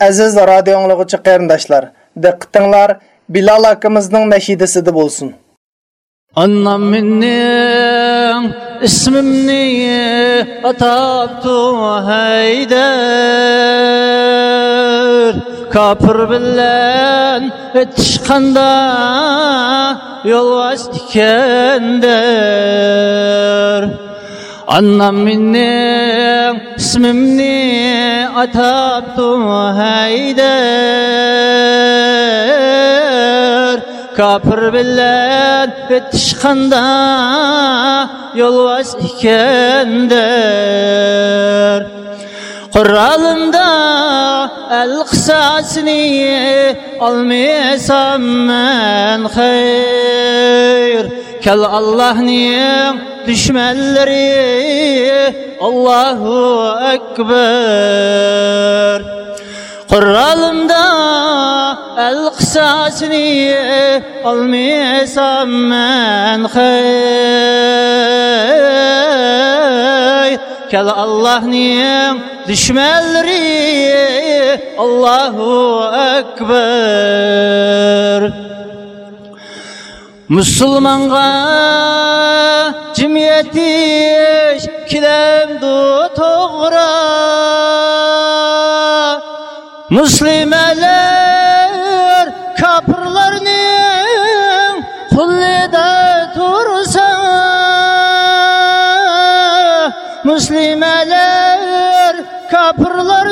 Aziz radio anglagıcı qarindoshlar, diqqatinglar Bilal akamizning nashidasida bo'lsin. Annam minning ismimni atabtu haydar Kapır bilen etişkanda yolvaş dikendir Annam minning ismimni atabtu haydar Kapır bilen etişkanda yolvaş ikendir. Kur'an'da el kısasını almaysam men hayır Kel Allah'ın düşmanları Allahu Ekber. Kur'an'da el kısasını almaysam men hayır? Kel Allah'ın düşmanları Allahu Ekber? Müslümanға cimiyetiş kilemdu toğra Müslümeler kapırlarının kullida tursa Müslümeler kapırlarının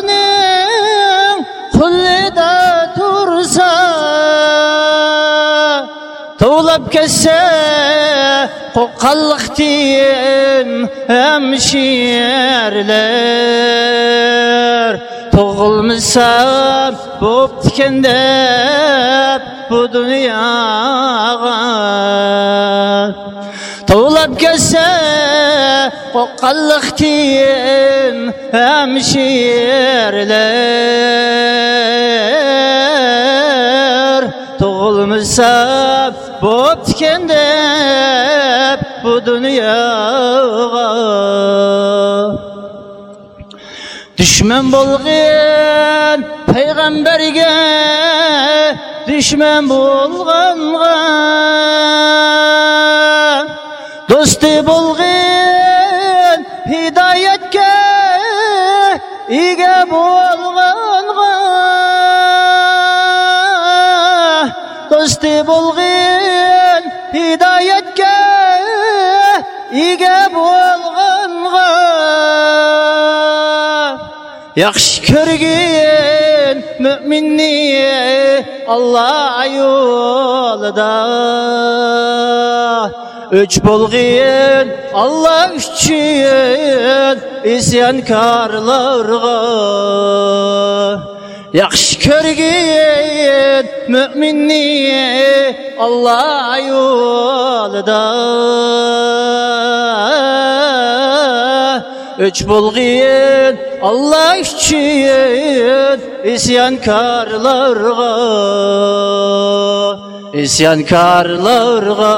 Tuğlap kesse qoqqallıqtin hemşirler Toğulmasa bop dikendep bu dünyaga Tuğlap kesse qoqqallıqtin hemşirler Toğulmasa bop dikendep bu dünyaga Düşman bolğan peygamberge düşman bolğanğa do'sti bolğan hidayetke ega bolğanğa do'sti bolğan ega bolğanğa Yaxşı körgün müminni Allah yolida Üç bolğun Allah üçün isyankarlarga. Yaxşı körgün müminni Allah yolida Üç bulgin Allah için isyankarlarga. İsyankarlarga